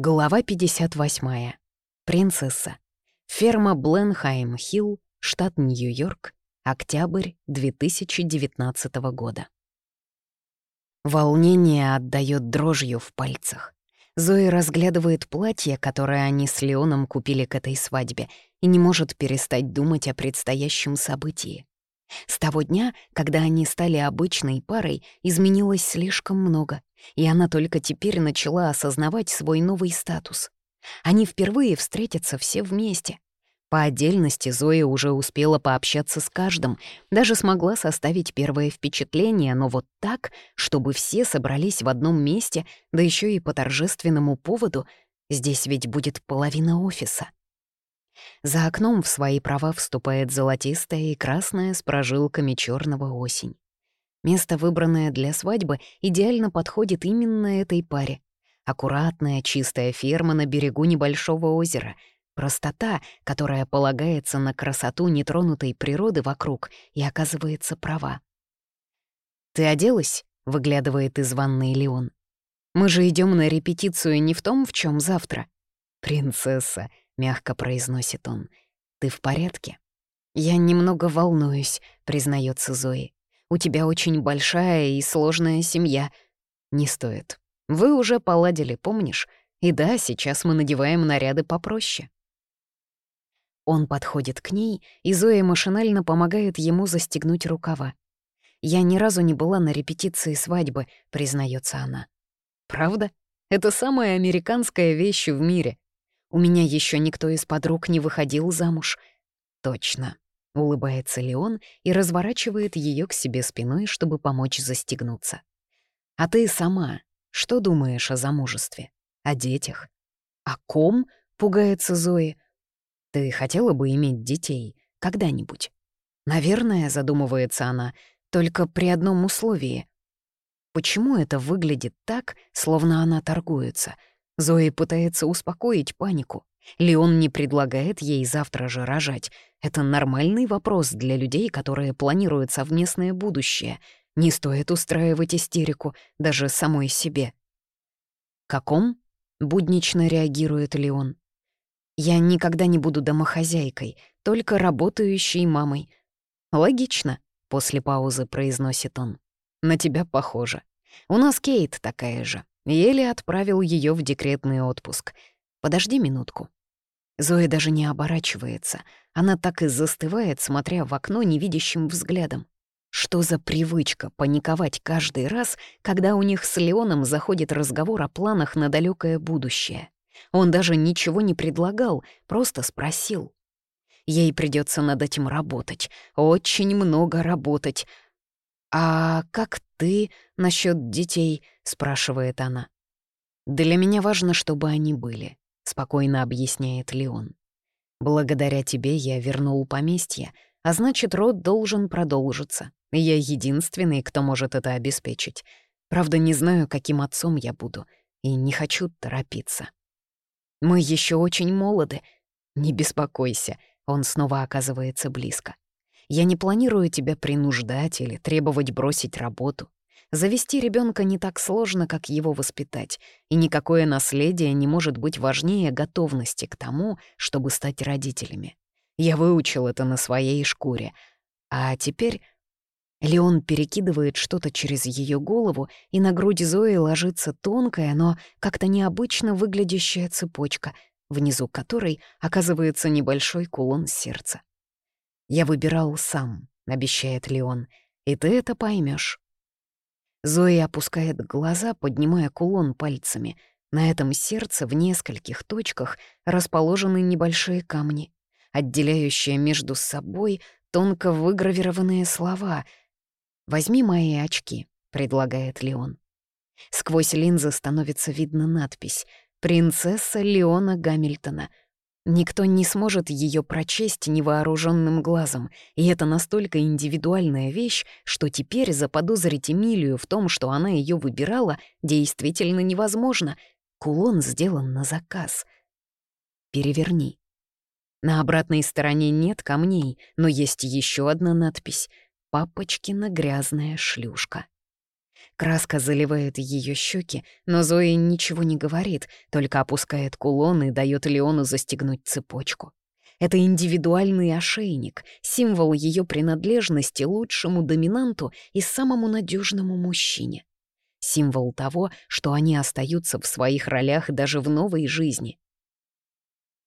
Глава 58. Принцесса. Ферма Бленхайм-Хилл, штат Нью-Йорк, октябрь 2019 года. Волнение отдает дрожью в пальцах. Зои разглядывает платье, которое они с Леоном купили к этой свадьбе, и не может перестать думать о предстоящем событии. С того дня, когда они стали обычной парой, изменилось слишком много, и она только теперь начала осознавать свой новый статус. Они впервые встретятся все вместе. По отдельности Зоя уже успела пообщаться с каждым, даже смогла составить первое впечатление, но вот так, чтобы все собрались в одном месте, да еще и по торжественному поводу, здесь ведь будет половина офиса. За окном в свои права вступает золотистая и красная с прожилками черного осень. Место, выбранное для свадьбы, идеально подходит именно этой паре. Аккуратная, чистая ферма на берегу небольшого озера. Простота, которая полагается на красоту нетронутой природы вокруг и оказывается права. «Ты оделась?» — выглядывает из ванной Леон. «Мы же идем на репетицию не в том, в чем завтра». «Принцесса», мягко произносит он. «Ты в порядке?» «Я немного волнуюсь», — признается Зои. «У тебя очень большая и сложная семья». «Не стоит. Вы уже поладили, помнишь? И да, сейчас мы надеваем наряды попроще». Он подходит к ней, и Зоя машинально помогает ему застегнуть рукава. «Я ни разу не была на репетиции свадьбы», — признается она. «Правда? Это самая американская вещь в мире. У меня еще никто из подруг не выходил замуж. Точно. Улыбается Леон и разворачивает ее к себе спиной, чтобы помочь застегнуться. А ты сама что думаешь о замужестве? О детях? О ком? Пугается Зои. Ты хотела бы иметь детей когда-нибудь? Наверное, задумывается она, только при одном условии. Почему это выглядит так, словно она торгуется — Зои пытается успокоить панику. Леон не предлагает ей завтра же рожать. Это нормальный вопрос для людей, которые планируют совместное будущее. Не стоит устраивать истерику даже самой себе. «Каком?» — буднично реагирует Леон. «Я никогда не буду домохозяйкой, только работающей мамой». «Логично», — после паузы произносит он. «На тебя похоже. У нас Кейт такая же. Еле отправил ее в декретный отпуск. Подожди минутку. Зоя даже не оборачивается. Она так и застывает, смотря в окно невидящим взглядом. Что за привычка паниковать каждый раз, когда у них с Леоном заходит разговор о планах на далекое будущее? Он даже ничего не предлагал, просто спросил. Ей придется над этим работать, очень много работать, «А как ты насчет детей?» — спрашивает она. «Для меня важно, чтобы они были», — спокойно объясняет Леон. «Благодаря тебе я вернул поместье, а значит, род должен продолжиться. Я единственный, кто может это обеспечить. Правда, не знаю, каким отцом я буду, и не хочу торопиться. Мы еще очень молоды. Не беспокойся, он снова оказывается близко. Я не планирую тебя принуждать или требовать бросить работу. Завести ребенка не так сложно, как его воспитать, и никакое наследие не может быть важнее готовности к тому, чтобы стать родителями. Я выучил это на своей шкуре. А теперь Леон перекидывает что-то через ее голову, и на груди Зои ложится тонкая, но как-то необычно выглядящая цепочка, внизу которой оказывается небольшой кулон сердца. «Я выбирал сам», — обещает Леон, — «и ты это поймешь. Зои опускает глаза, поднимая кулон пальцами. На этом сердце в нескольких точках расположены небольшие камни, отделяющие между собой тонко выгравированные слова. «Возьми мои очки», — предлагает Леон. Сквозь линзы становится видна надпись «Принцесса Леона Гамильтона», Никто не сможет ее прочесть невооруженным глазом, и это настолько индивидуальная вещь, что теперь заподозрить Эмилию в том, что она ее выбирала, действительно невозможно. Кулон сделан на заказ. Переверни. На обратной стороне нет камней, но есть еще одна надпись «Папочкина грязная шлюшка». Краска заливает ее щеки, но Зои ничего не говорит, только опускает кулон и дает Леону застегнуть цепочку. Это индивидуальный ошейник, символ ее принадлежности лучшему доминанту и самому надежному мужчине. Символ того, что они остаются в своих ролях даже в новой жизни.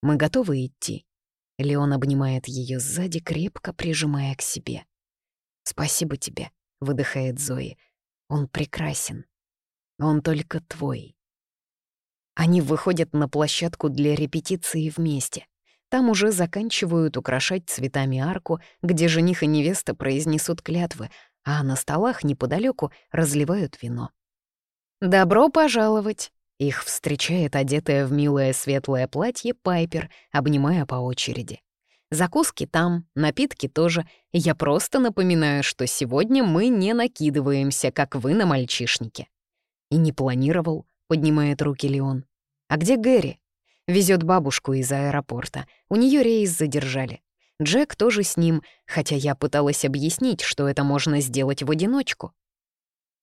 «Мы готовы идти?» Леон обнимает ее сзади, крепко прижимая к себе. «Спасибо тебе», — выдыхает Зои. «Он прекрасен. Он только твой». Они выходят на площадку для репетиции вместе. Там уже заканчивают украшать цветами арку, где жених и невеста произнесут клятвы, а на столах неподалеку разливают вино. «Добро пожаловать!» Их встречает одетая в милое светлое платье Пайпер, обнимая по очереди. Закуски там, напитки тоже. Я просто напоминаю, что сегодня мы не накидываемся, как вы на мальчишнике. И не планировал, поднимает руки Леон. А где Гэри? Везет бабушку из аэропорта. У нее рейс задержали. Джек тоже с ним, хотя я пыталась объяснить, что это можно сделать в одиночку.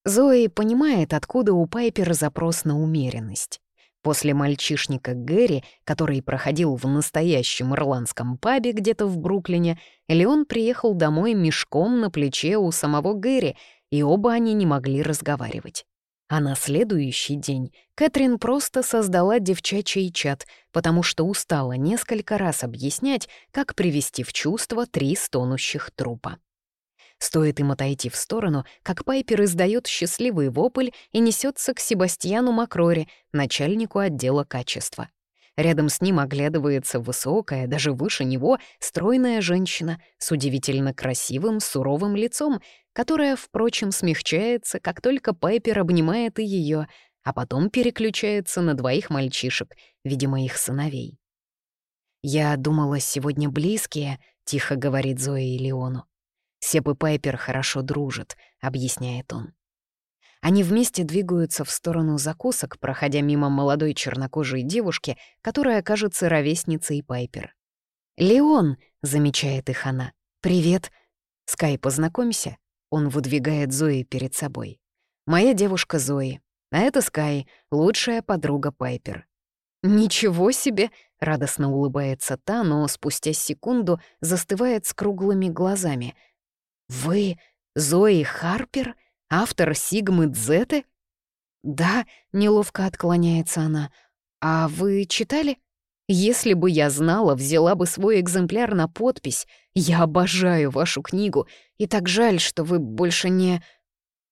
Зои понимает, откуда у Пайпера запрос на умеренность. После мальчишника Гэри, который проходил в настоящем ирландском пабе где-то в Бруклине, Леон приехал домой мешком на плече у самого Гэри, и оба они не могли разговаривать. А на следующий день Кэтрин просто создала девчачий чат, потому что устала несколько раз объяснять, как привести в чувство три стонущих трупа. Стоит им отойти в сторону, как Пайпер издает счастливый вопль и несется к Себастьяну Макроре, начальнику отдела качества. Рядом с ним оглядывается высокая, даже выше него, стройная женщина с удивительно красивым, суровым лицом, которая, впрочем, смягчается, как только Пайпер обнимает и ее, а потом переключается на двоих мальчишек, видимо, их сыновей. «Я думала, сегодня близкие», — тихо говорит Зоя и Леону. Сеп и Пайпер хорошо дружат», — объясняет он. Они вместе двигаются в сторону закусок, проходя мимо молодой чернокожей девушки, которая кажется ровесницей Пайпер. «Леон!» — замечает их она. «Привет!» «Скай, познакомься!» Он выдвигает Зои перед собой. «Моя девушка Зои, а это Скай, лучшая подруга Пайпер». «Ничего себе!» — радостно улыбается та, но спустя секунду застывает с круглыми глазами — «Вы Зои Харпер, автор Сигмы Дзеты?» «Да», — неловко отклоняется она. «А вы читали?» «Если бы я знала, взяла бы свой экземпляр на подпись. Я обожаю вашу книгу, и так жаль, что вы больше не...»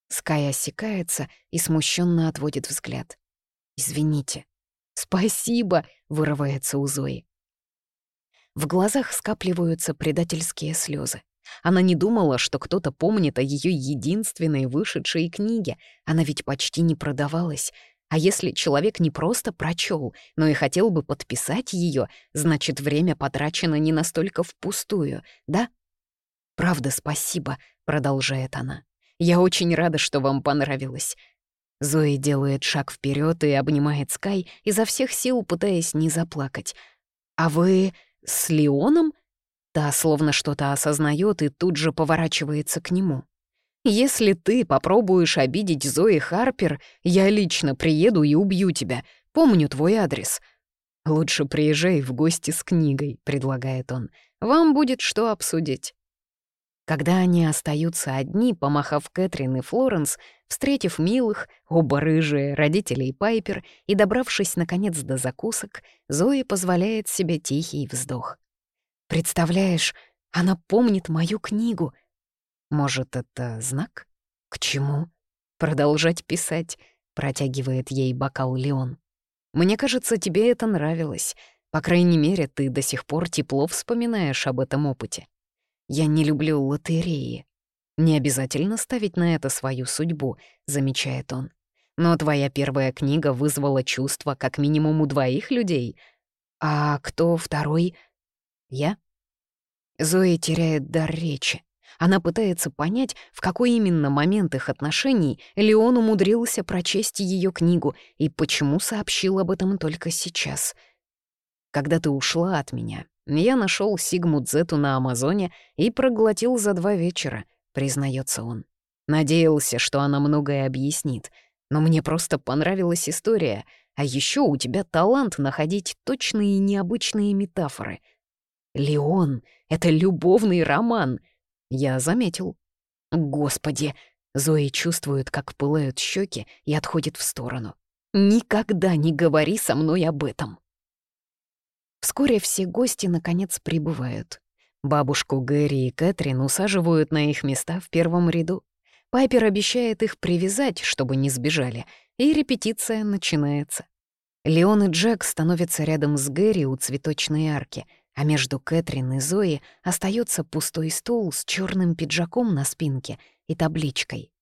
Скай осекается и смущенно отводит взгляд. «Извините». «Спасибо», — вырывается у Зои. В глазах скапливаются предательские слезы. Она не думала, что кто-то помнит о ее единственной вышедшей книге. Она ведь почти не продавалась. А если человек не просто прочел, но и хотел бы подписать ее, значит, время потрачено не настолько впустую, да? «Правда, спасибо», — продолжает она. «Я очень рада, что вам понравилось». Зои делает шаг вперед и обнимает Скай, изо всех сил пытаясь не заплакать. «А вы с Леоном?» Та словно что-то осознает и тут же поворачивается к нему. «Если ты попробуешь обидеть Зои Харпер, я лично приеду и убью тебя. Помню твой адрес». «Лучше приезжай в гости с книгой», — предлагает он. «Вам будет что обсудить». Когда они остаются одни, помахав Кэтрин и Флоренс, встретив милых, оба рыжие, родителей Пайпер и добравшись, наконец, до закусок, Зои позволяет себе тихий вздох. Представляешь, она помнит мою книгу. Может, это знак? К чему? Продолжать писать, протягивает ей бокал Леон. Мне кажется, тебе это нравилось. По крайней мере, ты до сих пор тепло вспоминаешь об этом опыте. Я не люблю лотереи. Не обязательно ставить на это свою судьбу, замечает он. Но твоя первая книга вызвала чувства как минимум у двоих людей. А кто второй? Я? Зоя теряет дар речи. Она пытается понять, в какой именно момент их отношений Леон умудрился прочесть ее книгу и почему сообщил об этом только сейчас. «Когда ты ушла от меня, я нашел Сигму Дзету на Амазоне и проглотил за два вечера», — признается он. Надеялся, что она многое объяснит, но мне просто понравилась история, а еще у тебя талант находить точные и необычные метафоры. «Леон — это любовный роман», — я заметил. «Господи!» — Зои чувствует, как пылают щеки и отходит в сторону. «Никогда не говори со мной об этом!» Вскоре все гости наконец прибывают. Бабушку Гэри и Кэтрин усаживают на их места в первом ряду. Пайпер обещает их привязать, чтобы не сбежали, и репетиция начинается. Леон и Джек становятся рядом с Гэри у цветочной арки, а между Кэтрин и Зои остается пустой стул с черным пиджаком на спинке и табличкой.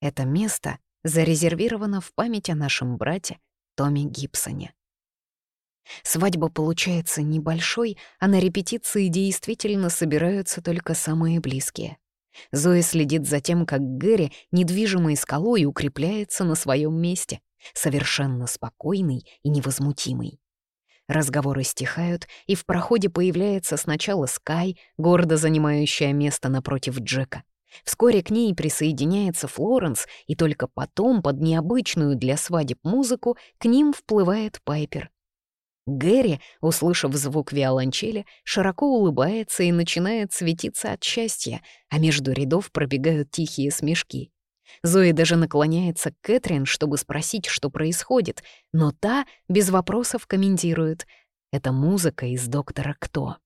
Это место зарезервировано в память о нашем брате Томми Гибсоне. Свадьба получается небольшой, а на репетиции действительно собираются только самые близкие. Зоя следит за тем, как Гэри недвижимой скалой укрепляется на своем месте, совершенно спокойный и невозмутимый. Разговоры стихают, и в проходе появляется сначала Скай, гордо занимающая место напротив Джека. Вскоре к ней присоединяется Флоренс, и только потом, под необычную для свадеб музыку, к ним вплывает Пайпер. Гэри, услышав звук виолончели, широко улыбается и начинает светиться от счастья, а между рядов пробегают тихие смешки. Зои даже наклоняется к Кэтрин, чтобы спросить, что происходит, но та без вопросов комментирует. Это музыка из «Доктора Кто».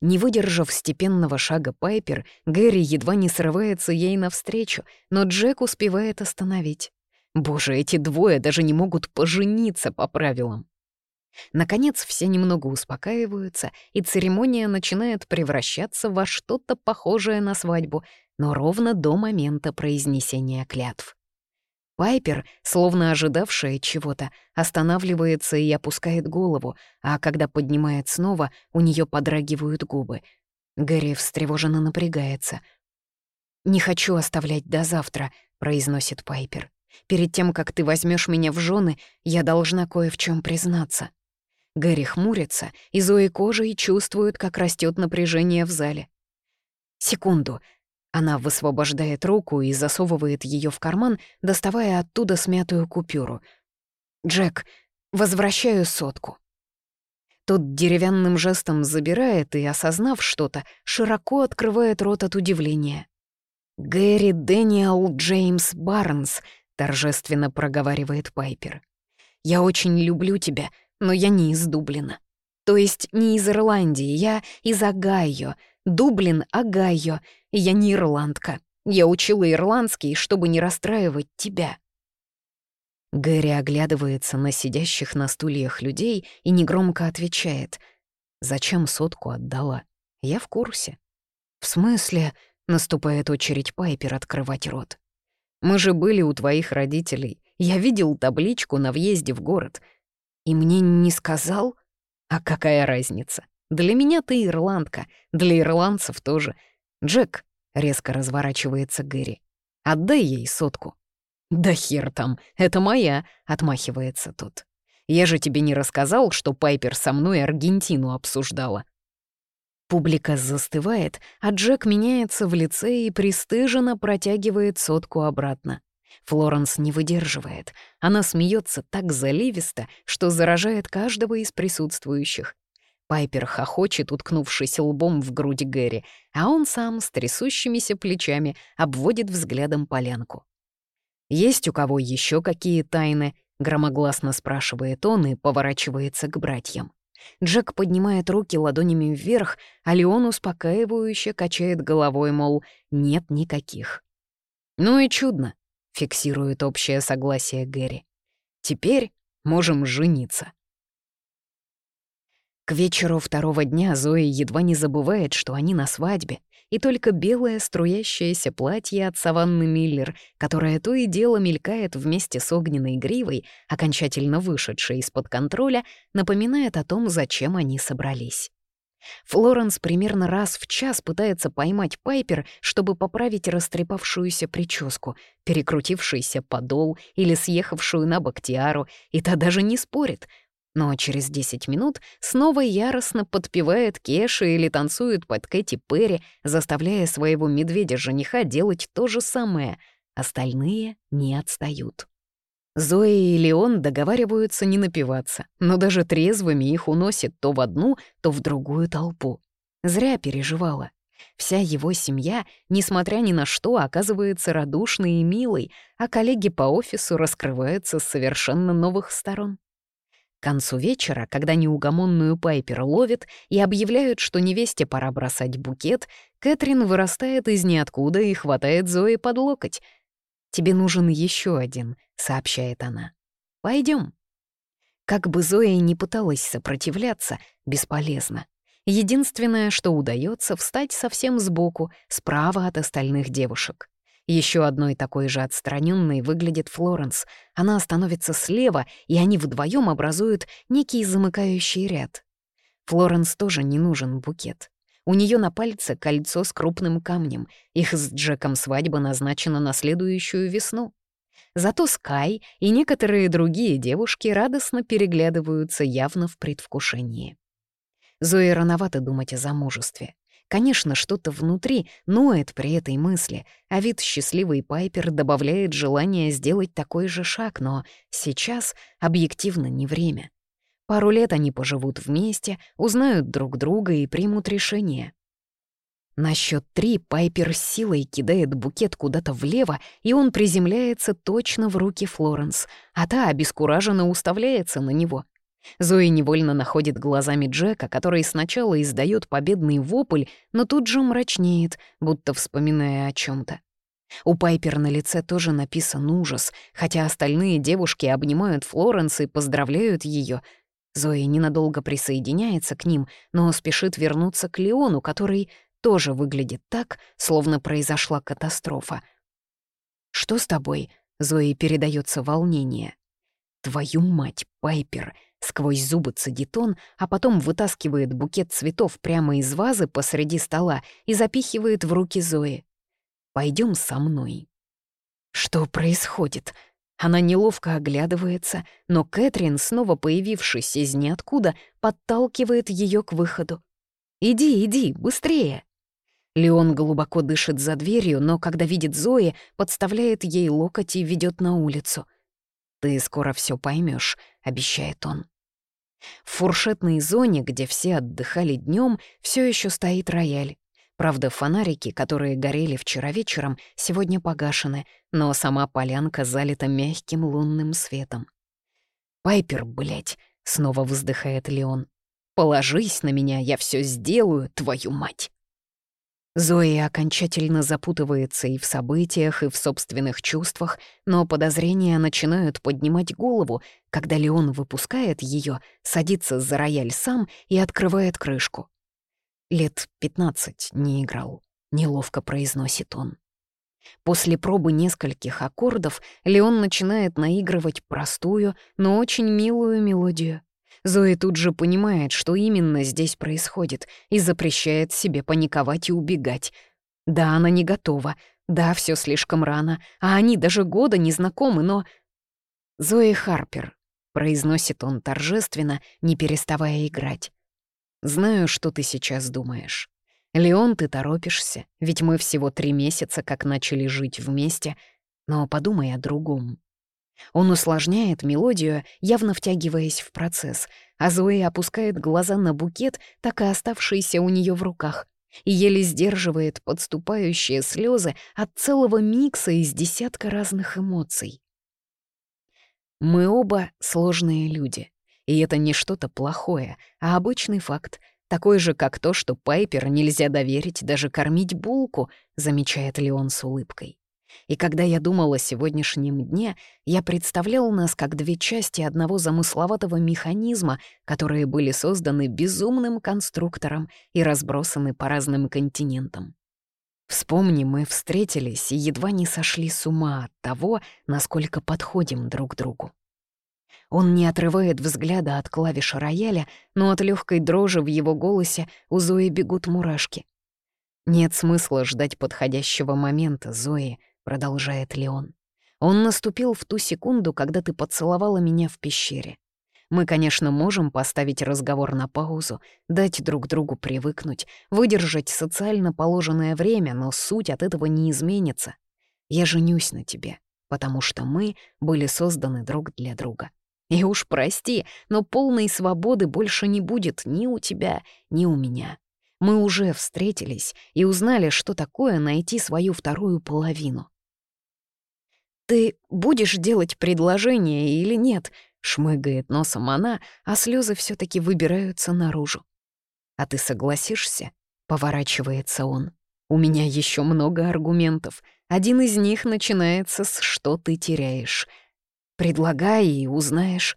Не выдержав степенного шага Пайпер, Гэри едва не срывается ей навстречу, но Джек успевает остановить. Боже, эти двое даже не могут пожениться по правилам. Наконец все немного успокаиваются, и церемония начинает превращаться во что-то похожее на свадьбу, но ровно до момента произнесения клятв. Пайпер, словно ожидавшая чего-то, останавливается и опускает голову, а когда поднимает снова, у нее подрагивают губы. Гэри встревоженно напрягается. «Не хочу оставлять до завтра», — произносит Пайпер. «Перед тем, как ты возьмешь меня в жены, я должна кое в чем признаться». Гэри хмурится, и Зои кожей чувствует, как растет напряжение в зале. Секунду. Она высвобождает руку и засовывает ее в карман, доставая оттуда смятую купюру. «Джек, возвращаю сотку». Тот деревянным жестом забирает и, осознав что-то, широко открывает рот от удивления. «Гэри Дэниел Джеймс Барнс», — торжественно проговаривает Пайпер. «Я очень люблю тебя но я не из Дублина. То есть не из Ирландии, я из Огайо. Дублин, Огайо. И я не ирландка. Я учила ирландский, чтобы не расстраивать тебя». Гэри оглядывается на сидящих на стульях людей и негромко отвечает. «Зачем сотку отдала? Я в курсе». «В смысле?» — наступает очередь Пайпер открывать рот. «Мы же были у твоих родителей. Я видел табличку на въезде в город. И мне не сказал? А какая разница? Для меня ты ирландка, для ирландцев тоже. Джек, резко разворачивается Гэри. Отдай ей сотку. Да хер там, это моя, отмахивается тот. Я же тебе не рассказал, что Пайпер со мной Аргентину обсуждала. Публика застывает, а Джек меняется в лице и пристыженно протягивает сотку обратно. Флоренс не выдерживает. Она смеется так заливисто, что заражает каждого из присутствующих. Пайпер хохочет, уткнувшись лбом в грудь Гэри, а он сам с трясущимися плечами обводит взглядом полянку. «Есть у кого еще какие тайны?» — громогласно спрашивает он и поворачивается к братьям. Джек поднимает руки ладонями вверх, а Леон успокаивающе качает головой, мол, нет никаких. Ну и чудно. — фиксирует общее согласие Гэри. «Теперь можем жениться». К вечеру второго дня Зоя едва не забывает, что они на свадьбе, и только белое струящееся платье от Саванны Миллер, которое то и дело мелькает вместе с огненной гривой, окончательно вышедшей из-под контроля, напоминает о том, зачем они собрались. Флоренс примерно раз в час пытается поймать Пайпер, чтобы поправить растрепавшуюся прическу, перекрутившийся подол или съехавшую на бок тиару, и та даже не спорит. Но через 10 минут снова яростно подпевает Кеша или танцует под Кэти Перри, заставляя своего медведя-жениха делать то же самое. Остальные не отстают. Зоя и Леон договариваются не напиваться, но даже трезвыми их уносит то в одну, то в другую толпу. Зря переживала. Вся его семья, несмотря ни на что, оказывается радушной и милой, а коллеги по офису раскрываются с совершенно новых сторон. К концу вечера, когда неугомонную Пайпер ловит и объявляют, что невесте пора бросать букет, Кэтрин вырастает из ниоткуда и хватает Зои под локоть. «Тебе нужен еще один», — сообщает она. Пойдем. Как бы Зоя не пыталась сопротивляться, бесполезно. Единственное, что удается, встать совсем сбоку, справа от остальных девушек. Еще одной такой же отстраненной выглядит Флоренс. Она становится слева, и они вдвоем образуют некий замыкающий ряд. Флоренс тоже не нужен букет. У нее на пальце кольцо с крупным камнем. Их с Джеком свадьба назначена на следующую весну. Зато Скай и некоторые другие девушки радостно переглядываются явно в предвкушении. Зое рановато думать о замужестве. Конечно, что-то внутри ноет при этой мысли, а вид счастливый Пайпер добавляет желание сделать такой же шаг, но сейчас объективно не время. Пару лет они поживут вместе, узнают друг друга и примут решение. На счет три Пайпер силой кидает букет куда-то влево, и он приземляется точно в руки Флоренс, а та обескураженно уставляется на него. Зои невольно находит глазами Джека, который сначала издает победный вопль, но тут же мрачнеет, будто вспоминая о чем то У Пайпер на лице тоже написан ужас, хотя остальные девушки обнимают Флоренс и поздравляют ее. Зои ненадолго присоединяется к ним, но спешит вернуться к Леону, который тоже выглядит так, словно произошла катастрофа. «Что с тобой?» — Зои передается волнение. «Твою мать, Пайпер!» Сквозь зубы цедит он, а потом вытаскивает букет цветов прямо из вазы посреди стола и запихивает в руки Зои. Пойдем со мной». Что происходит? Она неловко оглядывается, но Кэтрин, снова появившись из ниоткуда, подталкивает ее к выходу. «Иди, иди, быстрее!» Леон глубоко дышит за дверью, но когда видит Зои, подставляет ей локоть и ведет на улицу. «Ты скоро все поймешь, обещает он. В фуршетной зоне, где все отдыхали днем, все еще стоит рояль. Правда, фонарики, которые горели вчера вечером, сегодня погашены, но сама полянка залита мягким лунным светом. «Пайпер, блядь!» — снова вздыхает Леон. «Положись на меня, я все сделаю, твою мать!» Зои окончательно запутывается и в событиях, и в собственных чувствах, но подозрения начинают поднимать голову, когда Леон выпускает ее, садится за рояль сам и открывает крышку. Лет пятнадцать не играл, неловко произносит он. После пробы нескольких аккордов Леон начинает наигрывать простую, но очень милую мелодию. Зои тут же понимает, что именно здесь происходит, и запрещает себе паниковать и убегать. Да, она не готова, да, все слишком рано, а они даже года не знакомы, но... «Зои Харпер», — произносит он торжественно, не переставая играть. «Знаю, что ты сейчас думаешь. Леон, ты торопишься, ведь мы всего три месяца как начали жить вместе, но подумай о другом. Он усложняет мелодию, явно втягиваясь в процесс, а Зои опускает глаза на букет, так и оставшийся у нее в руках, и еле сдерживает подступающие слезы от целого микса из десятка разных эмоций. Мы оба сложные люди, и это не что-то плохое, а обычный факт, такой же, как то, что Пайпер нельзя доверить даже кормить булку, замечает Леон с улыбкой. И когда я думал о сегодняшнем дне, я представлял нас как две части одного замысловатого механизма, которые были созданы безумным конструктором и разбросаны по разным континентам. Вспомни, мы встретились и едва не сошли с ума от того, насколько подходим друг другу. Он не отрывает взгляда от клавиш рояля, но от легкой дрожи в его голосе у Зои бегут мурашки. Нет смысла ждать подходящего момента, Зои, — продолжает Леон. «Он наступил в ту секунду, когда ты поцеловала меня в пещере. Мы, конечно, можем поставить разговор на паузу, дать друг другу привыкнуть, выдержать социально положенное время, но суть от этого не изменится. Я женюсь на тебе, потому что мы были созданы друг для друга. И уж прости, но полной свободы больше не будет ни у тебя, ни у меня. Мы уже встретились и узнали, что такое найти свою вторую половину. «Ты будешь делать предложение или нет?» — шмыгает носом она, а слезы все таки выбираются наружу. «А ты согласишься?» — поворачивается он. «У меня еще много аргументов. Один из них начинается с «что ты теряешь». Предлагай и узнаешь».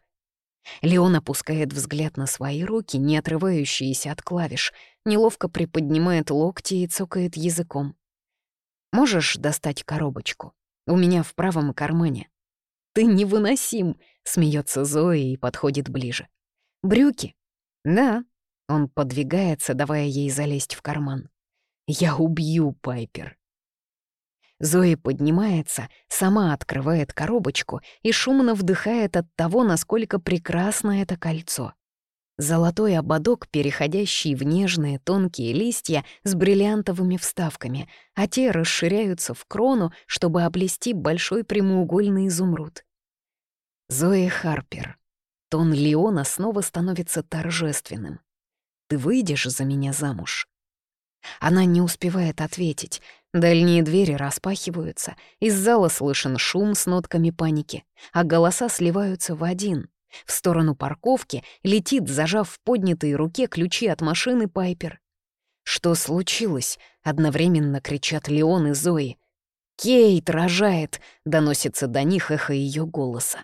Леон опускает взгляд на свои руки, не отрывающиеся от клавиш, неловко приподнимает локти и цокает языком. «Можешь достать коробочку? У меня в правом кармане». «Ты невыносим!» — смеется Зоя и подходит ближе. «Брюки?» «Да». Он подвигается, давая ей залезть в карман. «Я убью Пайпер. Зои поднимается, сама открывает коробочку и шумно вдыхает от того, насколько прекрасно это кольцо. Золотой ободок, переходящий в нежные тонкие листья с бриллиантовыми вставками, а те расширяются в крону, чтобы облести большой прямоугольный изумруд. Зои Харпер. Тон Леона снова становится торжественным. «Ты выйдешь за меня замуж?» Она не успевает ответить. Дальние двери распахиваются, из зала слышен шум с нотками паники, а голоса сливаются в один. В сторону парковки летит, зажав в поднятой руке ключи от машины Пайпер. «Что случилось?» — одновременно кричат Леон и Зои. «Кейт рожает!» — доносится до них эхо ее голоса.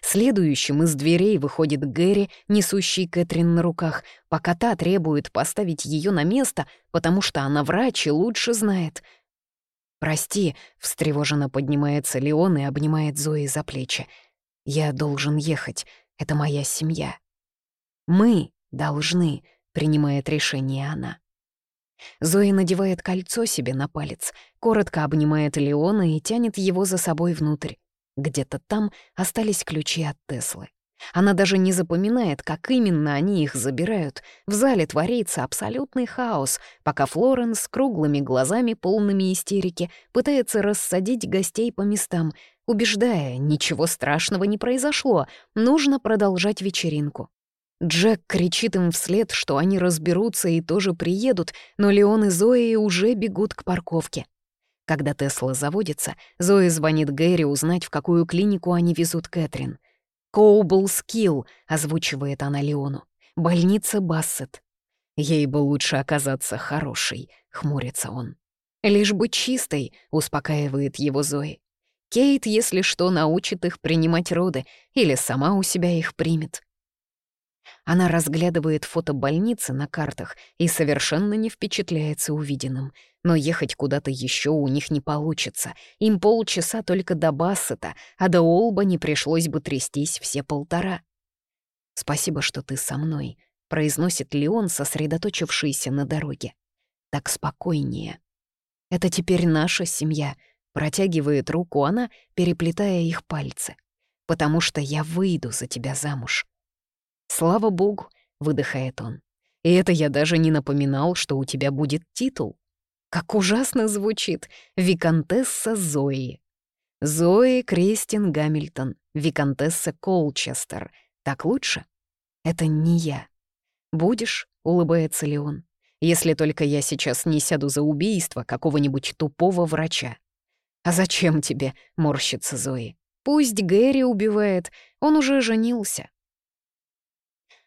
Следующим из дверей выходит Гэри, несущий Кэтрин на руках, пока та требует поставить ее на место, потому что она врач и лучше знает. «Прости», — встревоженно поднимается Леон и обнимает Зои за плечи. «Я должен ехать. Это моя семья». «Мы должны», — принимает решение она. Зои надевает кольцо себе на палец, коротко обнимает Леона и тянет его за собой внутрь. Где-то там остались ключи от Теслы. Она даже не запоминает, как именно они их забирают. В зале творится абсолютный хаос, пока Флоренс круглыми глазами, полными истерики, пытается рассадить гостей по местам, убеждая, ничего страшного не произошло, нужно продолжать вечеринку. Джек кричит им вслед, что они разберутся и тоже приедут, но Леон и Зои уже бегут к парковке. Когда Тесла заводится, Зои звонит Гэри узнать, в какую клинику они везут Кэтрин. «Коублскилл», — озвучивает она Леону. «Больница Бассет». «Ей бы лучше оказаться хорошей», — хмурится он. «Лишь бы чистой», — успокаивает его Зои. «Кейт, если что, научит их принимать роды или сама у себя их примет». Она разглядывает фото больницы на картах и совершенно не впечатляется увиденным. Но ехать куда-то еще у них не получится. Им полчаса только до Бассета, а до Олба не пришлось бы трястись все полтора. «Спасибо, что ты со мной», — произносит Леон, сосредоточившийся на дороге. «Так спокойнее. Это теперь наша семья», — протягивает руку она, переплетая их пальцы. «Потому что я выйду за тебя замуж». «Слава богу», — выдыхает он. «И это я даже не напоминал, что у тебя будет титул. Как ужасно звучит «Викантесса Зои». Зои Кристин Гамильтон, Викантесса Колчестер. Так лучше? Это не я. Будешь, улыбается Леон, если только я сейчас не сяду за убийство какого-нибудь тупого врача. А зачем тебе, морщится Зои? Пусть Гэри убивает, он уже женился.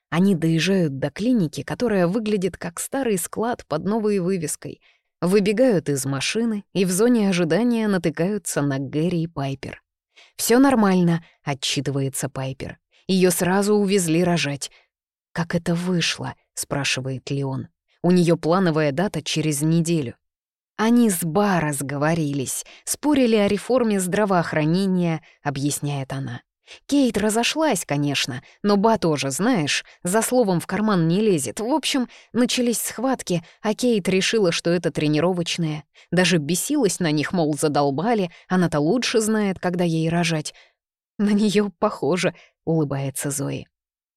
Они доезжают до клиники, которая выглядит как старый склад под новой вывеской. Выбегают из машины и в зоне ожидания натыкаются на Гэри и Пайпер. Все нормально», — отчитывается Пайпер. Ее сразу увезли рожать. «Как это вышло?» — спрашивает Леон. «У нее плановая дата через неделю». «Они с Ба сговорились, спорили о реформе здравоохранения», — объясняет она. Кейт разошлась, конечно, но Ба тоже, знаешь, за словом в карман не лезет. В общем, начались схватки, а Кейт решила, что это тренировочные. Даже бесилась на них, мол, задолбали, она-то лучше знает, когда ей рожать. «На нее похоже», — улыбается Зои.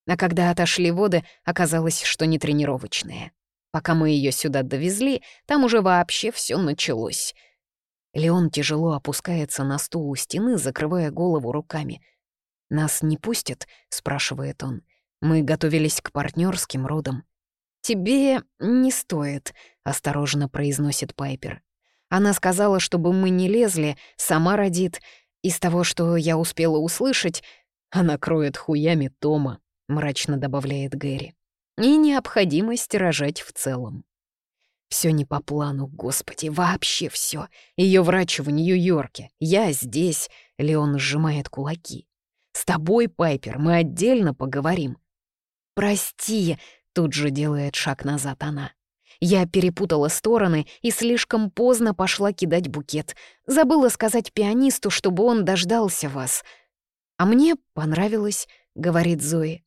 А когда отошли воды, оказалось, что не тренировочные. Пока мы ее сюда довезли, там уже вообще все началось. Леон тяжело опускается на стул у стены, закрывая голову руками. «Нас не пустят?» — спрашивает он. «Мы готовились к партнерским родам». «Тебе не стоит», — осторожно произносит Пайпер. «Она сказала, чтобы мы не лезли, сама родит. Из того, что я успела услышать, она кроет хуями Тома», — мрачно добавляет Гэри. «И необходимость рожать в целом». Все не по плану, господи, вообще все. Ее врач в Нью-Йорке, я здесь. Леон сжимает кулаки. С тобой, Пайпер, мы отдельно поговорим. Прости, тут же делает шаг назад она. Я перепутала стороны и слишком поздно пошла кидать букет. Забыла сказать пианисту, чтобы он дождался вас. А мне понравилось, говорит Зои.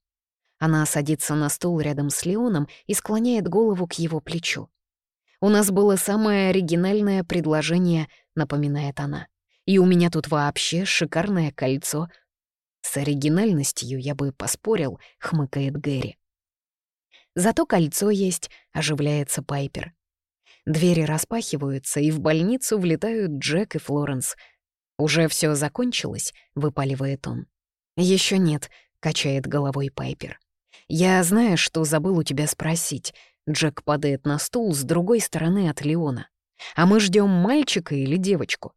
Она садится на стул рядом с Леоном и склоняет голову к его плечу. «У нас было самое оригинальное предложение», — напоминает она. «И у меня тут вообще шикарное кольцо». «С оригинальностью я бы поспорил», — хмыкает Гэри. «Зато кольцо есть», — оживляется Пайпер. Двери распахиваются, и в больницу влетают Джек и Флоренс. «Уже все закончилось?» — выпаливает он. Еще нет», — качает головой Пайпер. «Я знаю, что забыл у тебя спросить. Джек падает на стул с другой стороны от Леона. «А мы ждем мальчика или девочку?»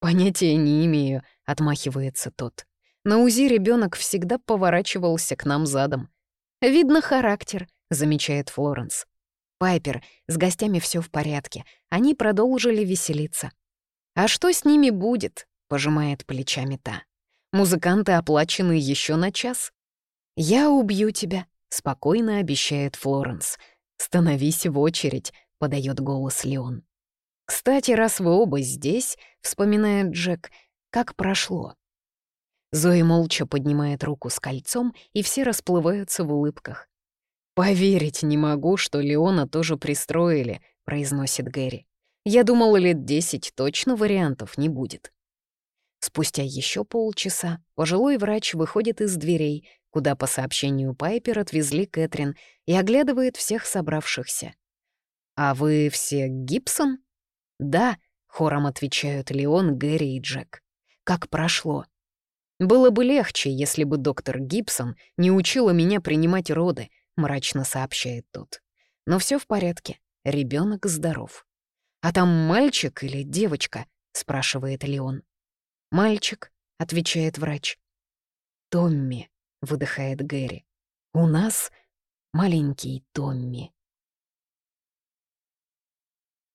«Понятия не имею», — отмахивается тот. На УЗИ ребенок всегда поворачивался к нам задом. «Видно характер», — замечает Флоренс. «Пайпер, с гостями все в порядке. Они продолжили веселиться». «А что с ними будет?» — пожимает плечами та. «Музыканты оплачены еще на час». «Я убью тебя», — спокойно обещает Флоренс. «Становись в очередь», — подает голос Леон. «Кстати, раз вы оба здесь», — вспоминает Джек, — «как прошло?» Зои молча поднимает руку с кольцом, и все расплываются в улыбках. «Поверить не могу, что Леона тоже пристроили», — произносит Гэри. «Я думал, лет десять точно вариантов не будет». Спустя еще полчаса пожилой врач выходит из дверей, куда, по сообщению Пайпер, отвезли Кэтрин, и оглядывает всех собравшихся. «А вы все Гибсон?» «Да», — хором отвечают Леон, Гэри и Джек. «Как прошло?» «Было бы легче, если бы доктор Гибсон не учила меня принимать роды», — мрачно сообщает тот. «Но все в порядке, ребенок здоров». «А там мальчик или девочка?» — спрашивает Леон. «Мальчик», — отвечает врач. «Томми», — выдыхает Гэри. «У нас маленький Томми».